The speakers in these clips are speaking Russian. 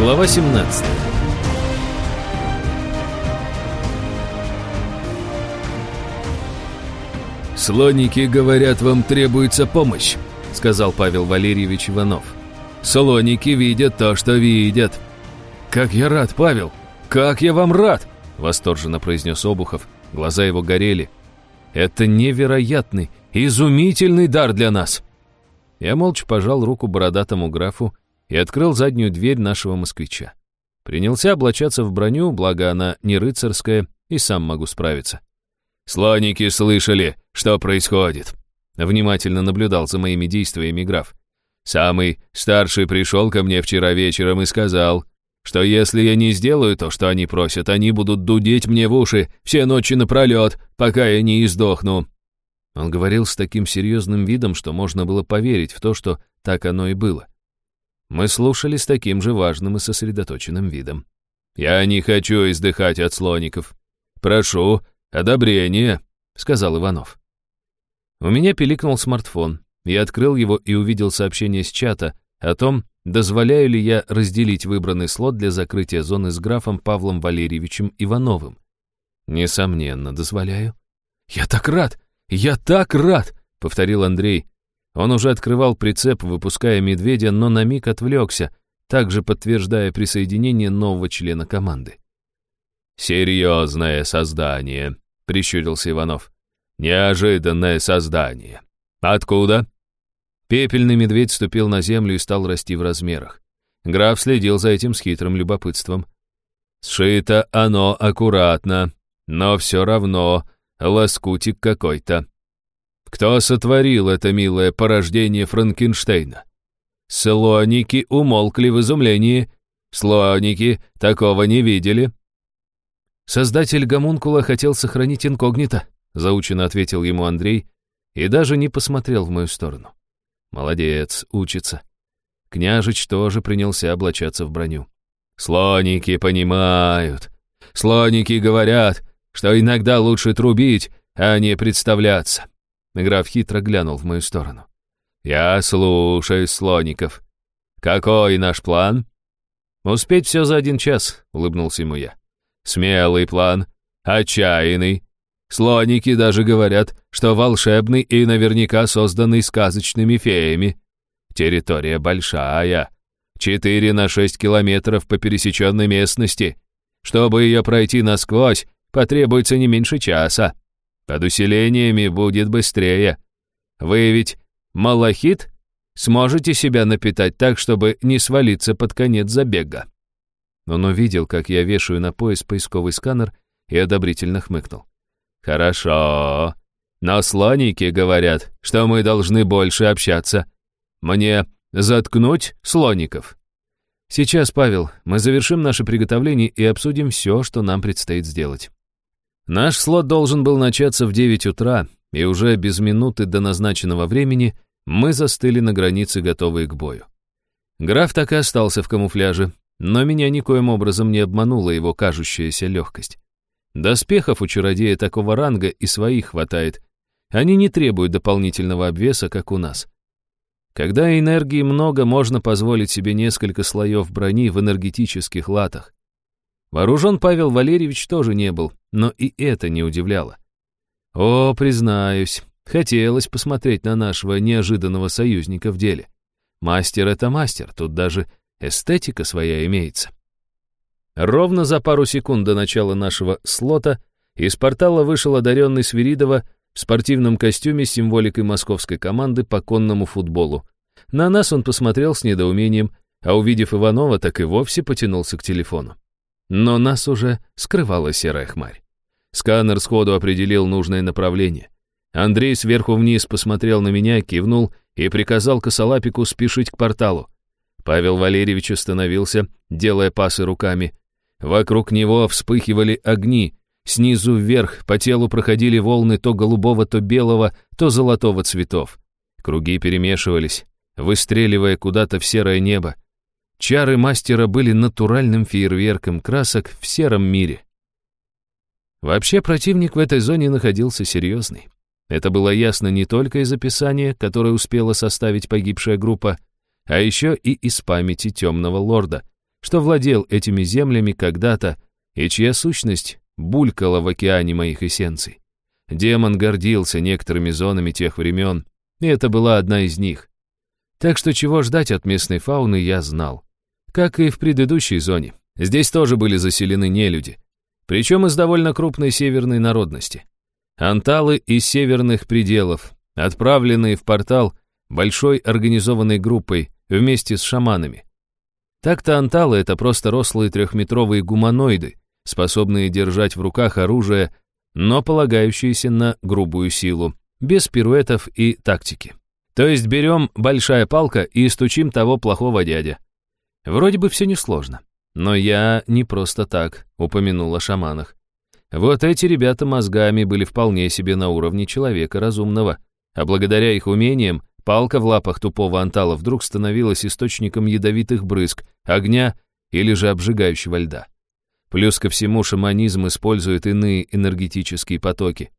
Глава 17 «Слоники, говорят, вам требуется помощь», — сказал Павел Валерьевич Иванов. «Слоники видят то, что видят». «Как я рад, Павел! Как я вам рад!» — восторженно произнес Обухов. Глаза его горели. «Это невероятный, изумительный дар для нас!» Я молча пожал руку бородатому графу и открыл заднюю дверь нашего москвича. Принялся облачаться в броню, благо она не рыцарская, и сам могу справиться. «Слоники слышали, что происходит», — внимательно наблюдал за моими действиями граф. «Самый старший пришел ко мне вчера вечером и сказал, что если я не сделаю то, что они просят, они будут дудеть мне в уши все ночи напролет, пока я не издохну». Он говорил с таким серьезным видом, что можно было поверить в то, что так оно и было. Мы слушали с таким же важным и сосредоточенным видом. «Я не хочу издыхать от слоников. Прошу, «Одобрение», — сказал Иванов. У меня пиликнул смартфон. Я открыл его и увидел сообщение с чата о том, дозволяю ли я разделить выбранный слот для закрытия зоны с графом Павлом Валерьевичем Ивановым. Несомненно, дозволяю. «Я так рад! Я так рад!» — повторил Андрей. Он уже открывал прицеп, выпуская медведя, но на миг отвлекся, также подтверждая присоединение нового члена команды. «Серьезное создание», — прищурился Иванов. «Неожиданное создание. Откуда?» Пепельный медведь ступил на землю и стал расти в размерах. Граф следил за этим с хитрым любопытством. «Сшито оно аккуратно, но все равно лоскутик какой-то. Кто сотворил это милое порождение Франкенштейна?» Слоники умолкли в изумлении. Слоники такого не видели. Создатель гомункула хотел сохранить инкогнито, заучено ответил ему Андрей и даже не посмотрел в мою сторону. Молодец, учится. Княжич тоже принялся облачаться в броню. Слоники понимают. Слоники говорят, что иногда лучше трубить, а не представляться. Граф хитро глянул в мою сторону. Я слушаю слоников. Какой наш план? Успеть все за один час, улыбнулся ему я. Смелый план, отчаянный. Слоники даже говорят, что волшебный и наверняка созданный сказочными феями. Территория большая. Четыре на шесть километров по пересеченной местности. Чтобы ее пройти насквозь, потребуется не меньше часа. Под усилениями будет быстрее. Вы ведь малахит? Сможете себя напитать так, чтобы не свалиться под конец забега. Он увидел, как я вешаю на пояс поисковый сканер и одобрительно хмыкнул. «Хорошо. Но слоники говорят, что мы должны больше общаться. Мне заткнуть слоников?» «Сейчас, Павел, мы завершим наше приготовление и обсудим все, что нам предстоит сделать». Наш слот должен был начаться в 9 утра, и уже без минуты до назначенного времени мы застыли на границе, готовые к бою. Граф так и остался в камуфляже, но меня никоим образом не обманула его кажущаяся легкость. Доспехов у чародея такого ранга и своих хватает. Они не требуют дополнительного обвеса, как у нас. Когда энергии много, можно позволить себе несколько слоев брони в энергетических латах. Вооружен Павел Валерьевич тоже не был, но и это не удивляло. О, признаюсь, хотелось посмотреть на нашего неожиданного союзника в деле. Мастер — это мастер, тут даже Эстетика своя имеется. Ровно за пару секунд до начала нашего слота из портала вышел одаренный Свиридова в спортивном костюме с символикой московской команды по конному футболу. На нас он посмотрел с недоумением, а увидев Иванова, так и вовсе потянулся к телефону. Но нас уже скрывала серая хмарь. Сканер сходу определил нужное направление. Андрей сверху вниз посмотрел на меня, кивнул и приказал косолапику спешить к порталу. Павел Валерьевич остановился, делая пасы руками. Вокруг него вспыхивали огни. Снизу вверх по телу проходили волны то голубого, то белого, то золотого цветов. Круги перемешивались, выстреливая куда-то в серое небо. Чары мастера были натуральным фейерверком красок в сером мире. Вообще противник в этой зоне находился серьезный. Это было ясно не только из описания, которое успела составить погибшая группа, а еще и из памяти темного лорда, что владел этими землями когда-то и чья сущность булькала в океане моих эссенций. Демон гордился некоторыми зонами тех времен, и это была одна из них. Так что чего ждать от местной фауны я знал. Как и в предыдущей зоне. Здесь тоже были заселены нелюди. Причем из довольно крупной северной народности. Анталы из северных пределов, отправленные в портал большой организованной группой вместе с шаманами. Так-то анталы — это просто рослые трехметровые гуманоиды, способные держать в руках оружие, но полагающиеся на грубую силу, без пируэтов и тактики. То есть берем большая палка и стучим того плохого дядя. Вроде бы все несложно. Но я не просто так упомянул о шаманах. Вот эти ребята мозгами были вполне себе на уровне человека разумного, а благодаря их умениям палка в лапах тупого антала вдруг становилась источником ядовитых брызг, огня или же обжигающего льда. Плюс ко всему шаманизм использует иные энергетические потоки.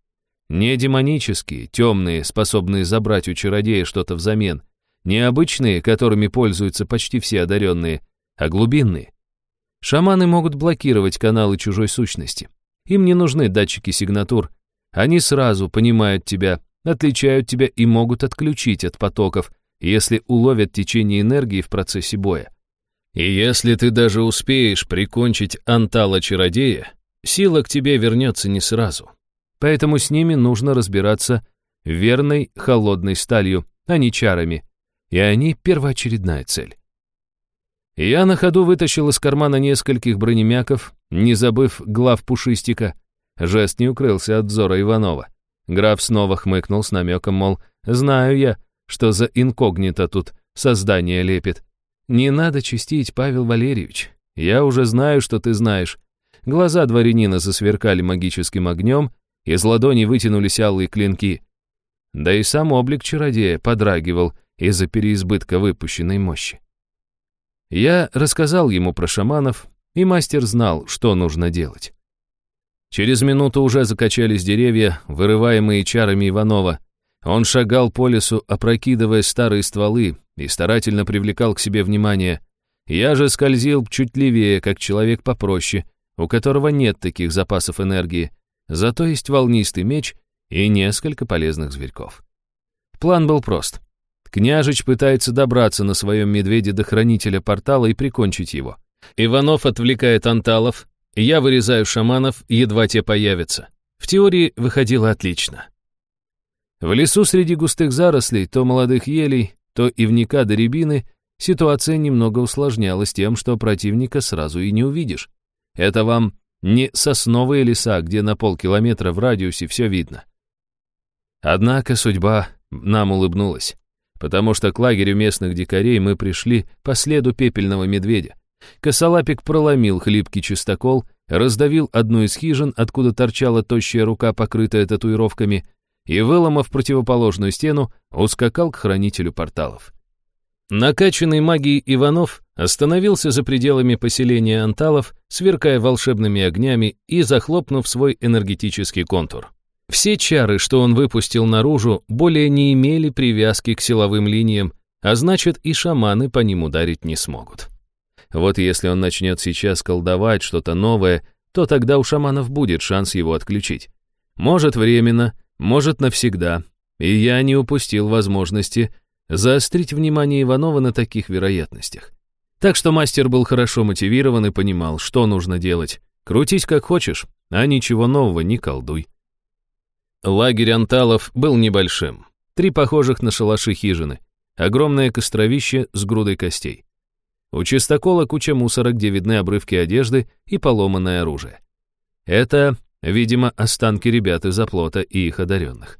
Не демонические, темные, способные забрать у чародея что-то взамен. Не обычные, которыми пользуются почти все одаренные, а глубинные. Шаманы могут блокировать каналы чужой сущности. Им не нужны датчики сигнатур. Они сразу понимают тебя, отличают тебя и могут отключить от потоков, если уловят течение энергии в процессе боя. И если ты даже успеешь прикончить антала-чародея, сила к тебе вернется не сразу. Поэтому с ними нужно разбираться верной холодной сталью, а не чарами. И они первоочередная цель. Я на ходу вытащил из кармана нескольких бронемяков, не забыв глав пушистика. Жест не укрылся от взора Иванова. Граф снова хмыкнул с намеком, мол, знаю я, что за инкогнито тут создание лепит. Не надо чистить, Павел Валерьевич. Я уже знаю, что ты знаешь. Глаза дворянина засверкали магическим огнем, из ладони вытянулись алые клинки. Да и сам облик чародея подрагивал из-за переизбытка выпущенной мощи. Я рассказал ему про шаманов, и мастер знал, что нужно делать. Через минуту уже закачались деревья, вырываемые чарами Иванова. Он шагал по лесу, опрокидывая старые стволы, и старательно привлекал к себе внимание. Я же скользил чуть левее, как человек попроще, у которого нет таких запасов энергии, зато есть волнистый меч и несколько полезных зверьков. План был прост. Княжич пытается добраться на своем медведе до хранителя портала и прикончить его. Иванов отвлекает анталов, я вырезаю шаманов, едва те появятся. В теории выходило отлично. В лесу среди густых зарослей, то молодых елей, то ивника до рябины, ситуация немного усложнялась тем, что противника сразу и не увидишь. Это вам не сосновые леса, где на полкилометра в радиусе все видно. Однако судьба нам улыбнулась потому что к лагерю местных дикарей мы пришли по следу пепельного медведя. Косолапик проломил хлипкий чистокол, раздавил одну из хижин, откуда торчала тощая рука, покрытая татуировками, и, выломав противоположную стену, ускакал к хранителю порталов. Накачанный магией Иванов остановился за пределами поселения анталов, сверкая волшебными огнями и захлопнув свой энергетический контур. Все чары, что он выпустил наружу, более не имели привязки к силовым линиям, а значит и шаманы по ним ударить не смогут. Вот если он начнет сейчас колдовать что-то новое, то тогда у шаманов будет шанс его отключить. Может временно, может навсегда, и я не упустил возможности заострить внимание Иванова на таких вероятностях. Так что мастер был хорошо мотивирован и понимал, что нужно делать. Крутись как хочешь, а ничего нового не колдуй. Лагерь анталов был небольшим. Три похожих на шалаши хижины. Огромное костровище с грудой костей. У чистокола куча мусора, где видны обрывки одежды и поломанное оружие. Это, видимо, останки ребят из оплота и их одаренных.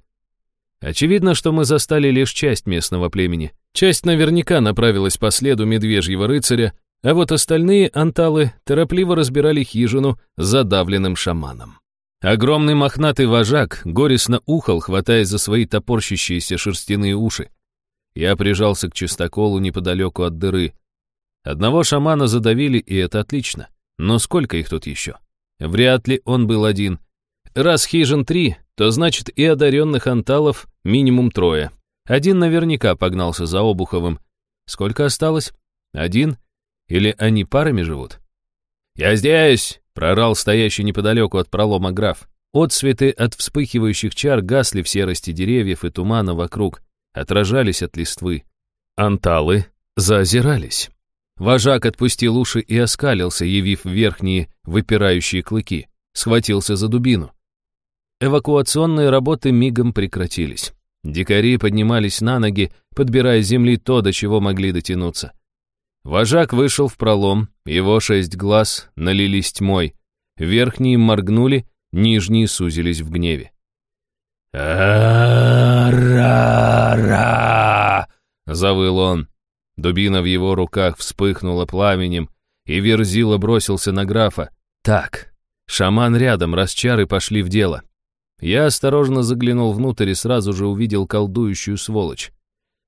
Очевидно, что мы застали лишь часть местного племени. Часть наверняка направилась по следу медвежьего рыцаря, а вот остальные анталы торопливо разбирали хижину с задавленным шаманом. Огромный мохнатый вожак горестно ухал, хватаясь за свои топорщащиеся шерстяные уши. Я прижался к чистоколу неподалеку от дыры. Одного шамана задавили, и это отлично. Но сколько их тут еще? Вряд ли он был один. Раз хижин три, то значит и одаренных анталов минимум трое. Один наверняка погнался за Обуховым. Сколько осталось? Один? Или они парами живут? «Я здесь!» — прорал стоящий неподалеку от пролома граф. Отцветы от вспыхивающих чар гасли в серости деревьев и тумана вокруг, отражались от листвы. Анталы заозирались. Вожак отпустил уши и оскалился, явив верхние выпирающие клыки. Схватился за дубину. Эвакуационные работы мигом прекратились. Дикари поднимались на ноги, подбирая земли то, до чего могли дотянуться. Вожак вышел в пролом, его шесть глаз налились тьмой. Верхние моргнули, нижние сузились в гневе. «А-ра-ра!» — завыл он. Дубина в его руках вспыхнула пламенем, и Верзила бросился на графа. «Так, шаман рядом, расчары пошли в дело». Я осторожно заглянул внутрь и сразу же увидел колдующую сволочь.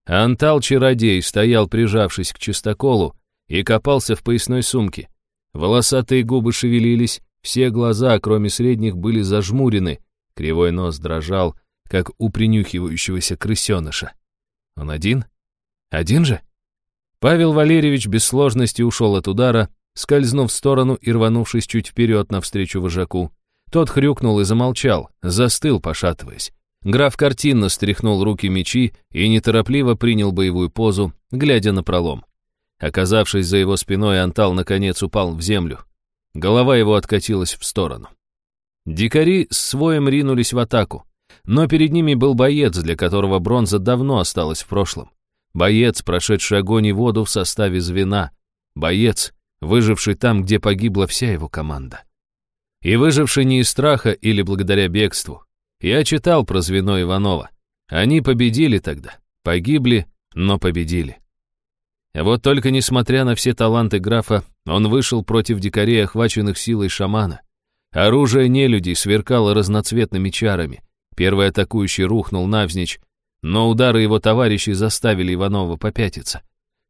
Антал-чародей стоял, прижавшись к чистоколу, и копался в поясной сумке. Волосатые губы шевелились, все глаза, кроме средних, были зажмурены, кривой нос дрожал, как у принюхивающегося крысеныша. Он один? Один же? Павел Валерьевич без сложности ушел от удара, скользнув в сторону и рванувшись чуть вперед навстречу вожаку. Тот хрюкнул и замолчал, застыл, пошатываясь. Граф картинно стряхнул руки мечи и неторопливо принял боевую позу, глядя на пролом. Оказавшись за его спиной, Антал наконец упал в землю. Голова его откатилась в сторону. Дикари с своем ринулись в атаку, но перед ними был боец, для которого бронза давно осталась в прошлом. Боец, прошедший огонь и воду в составе звена. Боец, выживший там, где погибла вся его команда. И выживший не из страха или благодаря бегству. Я читал про звено Иванова. Они победили тогда. Погибли, но победили. Вот только несмотря на все таланты графа, он вышел против дикарей, охваченных силой шамана. Оружие нелюдей сверкало разноцветными чарами. Первый атакующий рухнул навзничь, но удары его товарищей заставили Иванова попятиться.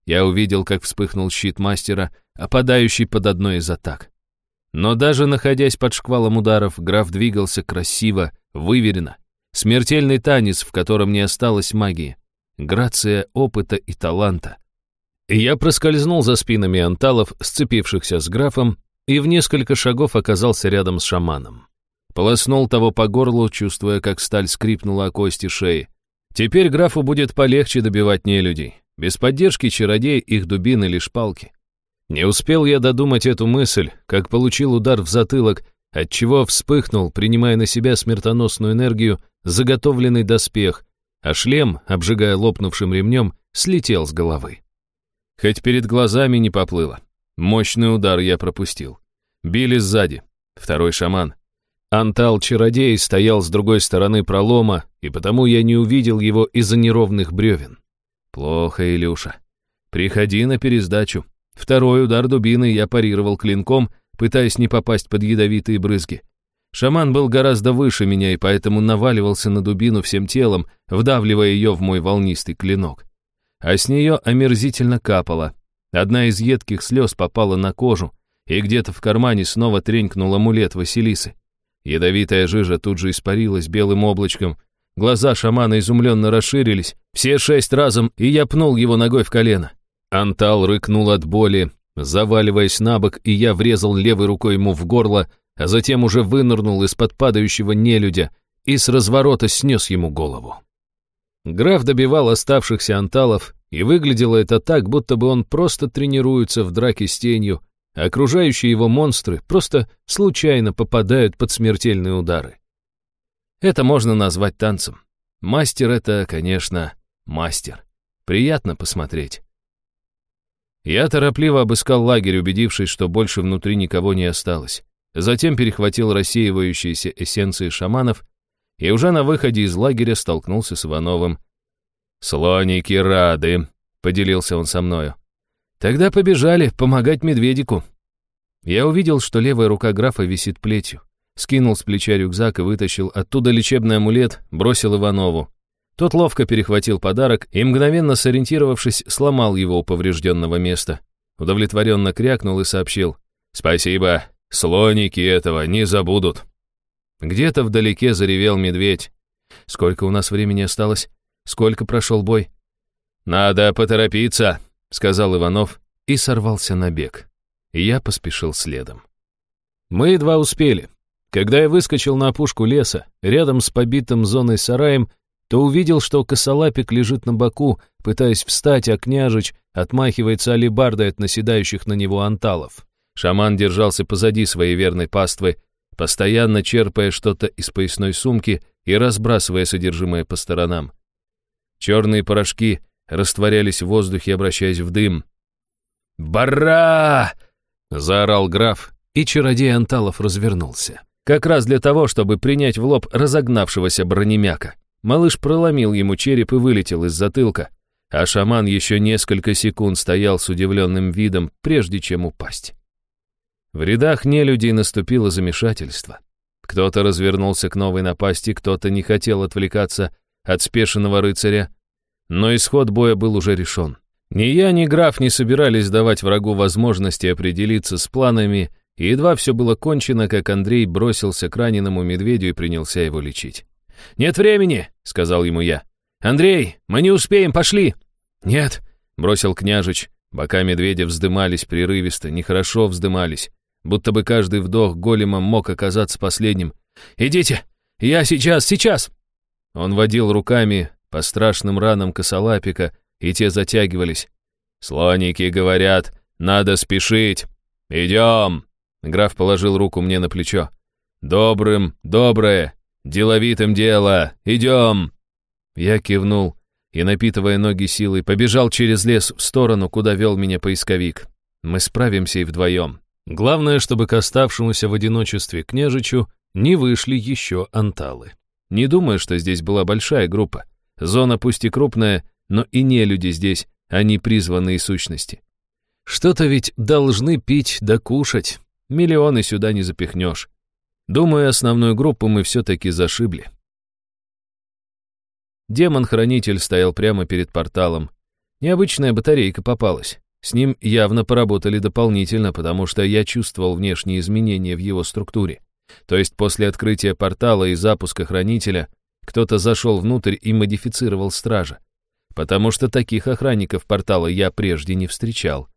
Я увидел, как вспыхнул щит мастера, опадающий под одной из атак. Но даже находясь под шквалом ударов, граф двигался красиво, выверенно. Смертельный танец, в котором не осталось магии. Грация опыта и таланта. Я проскользнул за спинами анталов, сцепившихся с графом, и в несколько шагов оказался рядом с шаманом. Полоснул того по горлу, чувствуя, как сталь скрипнула о кости шеи. Теперь графу будет полегче добивать нелюдей. Без поддержки чародей их дубины лишь палки. Не успел я додумать эту мысль, как получил удар в затылок, отчего вспыхнул, принимая на себя смертоносную энергию, заготовленный доспех, а шлем, обжигая лопнувшим ремнем, слетел с головы. Хоть перед глазами не поплыло. Мощный удар я пропустил. Били сзади. Второй шаман. Антал-чародей стоял с другой стороны пролома, и потому я не увидел его из-за неровных бревен. Плохо, Илюша. Приходи на пересдачу. Второй удар дубины я парировал клинком, пытаясь не попасть под ядовитые брызги. Шаман был гораздо выше меня и поэтому наваливался на дубину всем телом, вдавливая ее в мой волнистый клинок. А с нее омерзительно капало. Одна из едких слез попала на кожу, и где-то в кармане снова тренькнул амулет Василисы. Ядовитая жижа тут же испарилась белым облачком. Глаза шамана изумленно расширились, все шесть разом, и я пнул его ногой в колено. Антал рыкнул от боли, заваливаясь на бок, и я врезал левой рукой ему в горло, а затем уже вынырнул из-под падающего нелюдя и с разворота снес ему голову. Граф добивал оставшихся анталов, и выглядело это так, будто бы он просто тренируется в драке с тенью, окружающие его монстры просто случайно попадают под смертельные удары. Это можно назвать танцем. Мастер — это, конечно, мастер. Приятно посмотреть. Я торопливо обыскал лагерь, убедившись, что больше внутри никого не осталось. Затем перехватил рассеивающиеся эссенции шаманов и уже на выходе из лагеря столкнулся с Ивановым. «Слоники рады», — поделился он со мною. Тогда побежали помогать медведику. Я увидел, что левая рука графа висит плетью. Скинул с плеча рюкзак и вытащил оттуда лечебный амулет, бросил Иванову. Тот ловко перехватил подарок и, мгновенно сориентировавшись, сломал его у поврежденного места. Удовлетворенно крякнул и сообщил. «Спасибо, слоники этого не забудут». Где-то вдалеке заревел медведь. «Сколько у нас времени осталось? Сколько прошел бой?» «Надо поторопиться», сказал Иванов и сорвался на бег. Я поспешил следом. Мы едва успели. Когда я выскочил на опушку леса, рядом с побитым зоной сараем, то увидел, что косолапик лежит на боку, пытаясь встать, а княжич отмахивается алебардой от наседающих на него анталов. Шаман держался позади своей верной паствы, постоянно черпая что-то из поясной сумки и разбрасывая содержимое по сторонам. Черные порошки растворялись в воздухе, обращаясь в дым. «Бара!» — заорал граф, и чародей Анталов развернулся. Как раз для того, чтобы принять в лоб разогнавшегося бронемяка. Малыш проломил ему череп и вылетел из затылка, а шаман еще несколько секунд стоял с удивленным видом, прежде чем упасть. В рядах нелюдей наступило замешательство. Кто-то развернулся к новой напасти, кто-то не хотел отвлекаться от спешенного рыцаря, но исход боя был уже решен. Ни я, ни граф не собирались давать врагу возможности определиться с планами, и едва все было кончено, как Андрей бросился к раненому медведю и принялся его лечить. «Нет времени», — сказал ему я. «Андрей, мы не успеем, пошли!» «Нет», — бросил княжич. Бока медведя вздымались прерывисто, нехорошо вздымались будто бы каждый вдох големом мог оказаться последним. «Идите! Я сейчас, сейчас!» Он водил руками по страшным ранам косолапика, и те затягивались. «Слоники говорят, надо спешить! Идем!» Граф положил руку мне на плечо. «Добрым, доброе, деловитым дело, идем!» Я кивнул и, напитывая ноги силой, побежал через лес в сторону, куда вел меня поисковик. Мы справимся и вдвоем. Главное, чтобы к оставшемуся в одиночестве княжичу не вышли еще анталы. Не думаю, что здесь была большая группа. Зона пусть и крупная, но и не люди здесь, они призванные сущности. Что-то ведь должны пить да кушать. Миллионы сюда не запихнешь. Думаю, основную группу мы все-таки зашибли. Демон-хранитель стоял прямо перед порталом. Необычная батарейка попалась. С ним явно поработали дополнительно, потому что я чувствовал внешние изменения в его структуре. То есть после открытия портала и запуска хранителя кто-то зашел внутрь и модифицировал стража. Потому что таких охранников портала я прежде не встречал.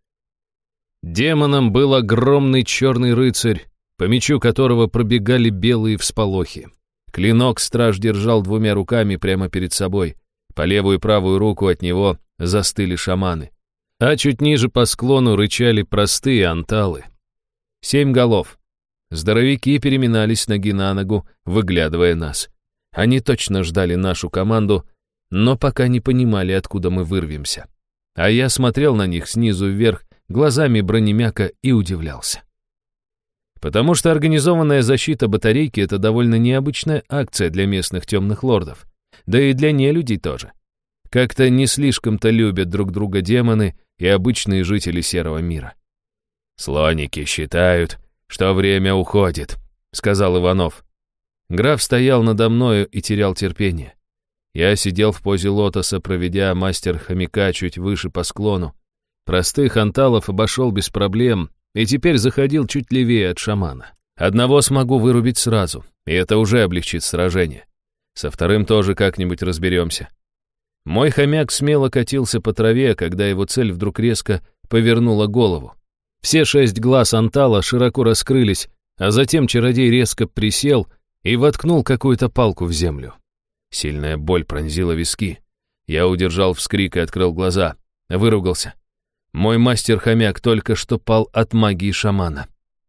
Демоном был огромный черный рыцарь, по мечу которого пробегали белые всполохи. Клинок страж держал двумя руками прямо перед собой. По левую и правую руку от него застыли шаманы а чуть ниже по склону рычали простые анталы. Семь голов. Здоровяки переминались ноги на ногу, выглядывая нас. Они точно ждали нашу команду, но пока не понимали, откуда мы вырвемся. А я смотрел на них снизу вверх, глазами бронемяка и удивлялся. Потому что организованная защита батарейки — это довольно необычная акция для местных темных лордов. Да и для нелюдей тоже. Как-то не слишком-то любят друг друга демоны и обычные жители серого мира. «Слоники считают, что время уходит», — сказал Иванов. Граф стоял надо мною и терял терпение. Я сидел в позе лотоса, проведя мастер хомяка чуть выше по склону. Простых анталов обошел без проблем и теперь заходил чуть левее от шамана. Одного смогу вырубить сразу, и это уже облегчит сражение. Со вторым тоже как-нибудь разберемся. Мой хомяк смело катился по траве, когда его цель вдруг резко повернула голову. Все шесть глаз Антала широко раскрылись, а затем чародей резко присел и воткнул какую-то палку в землю. Сильная боль пронзила виски. Я удержал вскрик и открыл глаза. Выругался. Мой мастер-хомяк только что пал от магии шамана.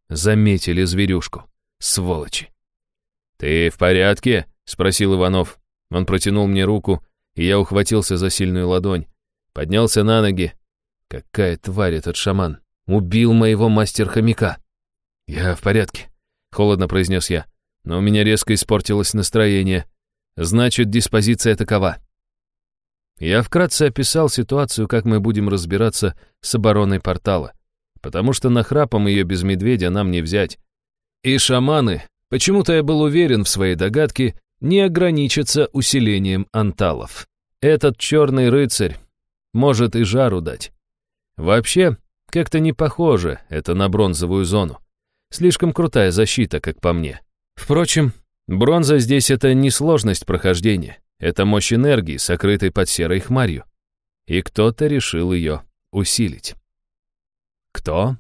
Заметили зверюшку. Сволочи. «Ты в порядке?» — спросил Иванов. Он протянул мне руку, и я ухватился за сильную ладонь. Поднялся на ноги. Какая тварь этот шаман! Убил моего мастер-хомяка! Я в порядке, холодно произнес я, но у меня резко испортилось настроение. Значит, диспозиция такова. Я вкратце описал ситуацию, как мы будем разбираться с обороной портала, потому что нахрапом ее без медведя нам не взять. И шаманы, почему-то я был уверен в своей догадке, не ограничится усилением анталов. Этот черный рыцарь может и жару дать. Вообще, как-то не похоже это на бронзовую зону. Слишком крутая защита, как по мне. Впрочем, бронза здесь это не сложность прохождения, это мощь энергии, сокрытой под серой хмарью. И кто-то решил ее усилить. Кто?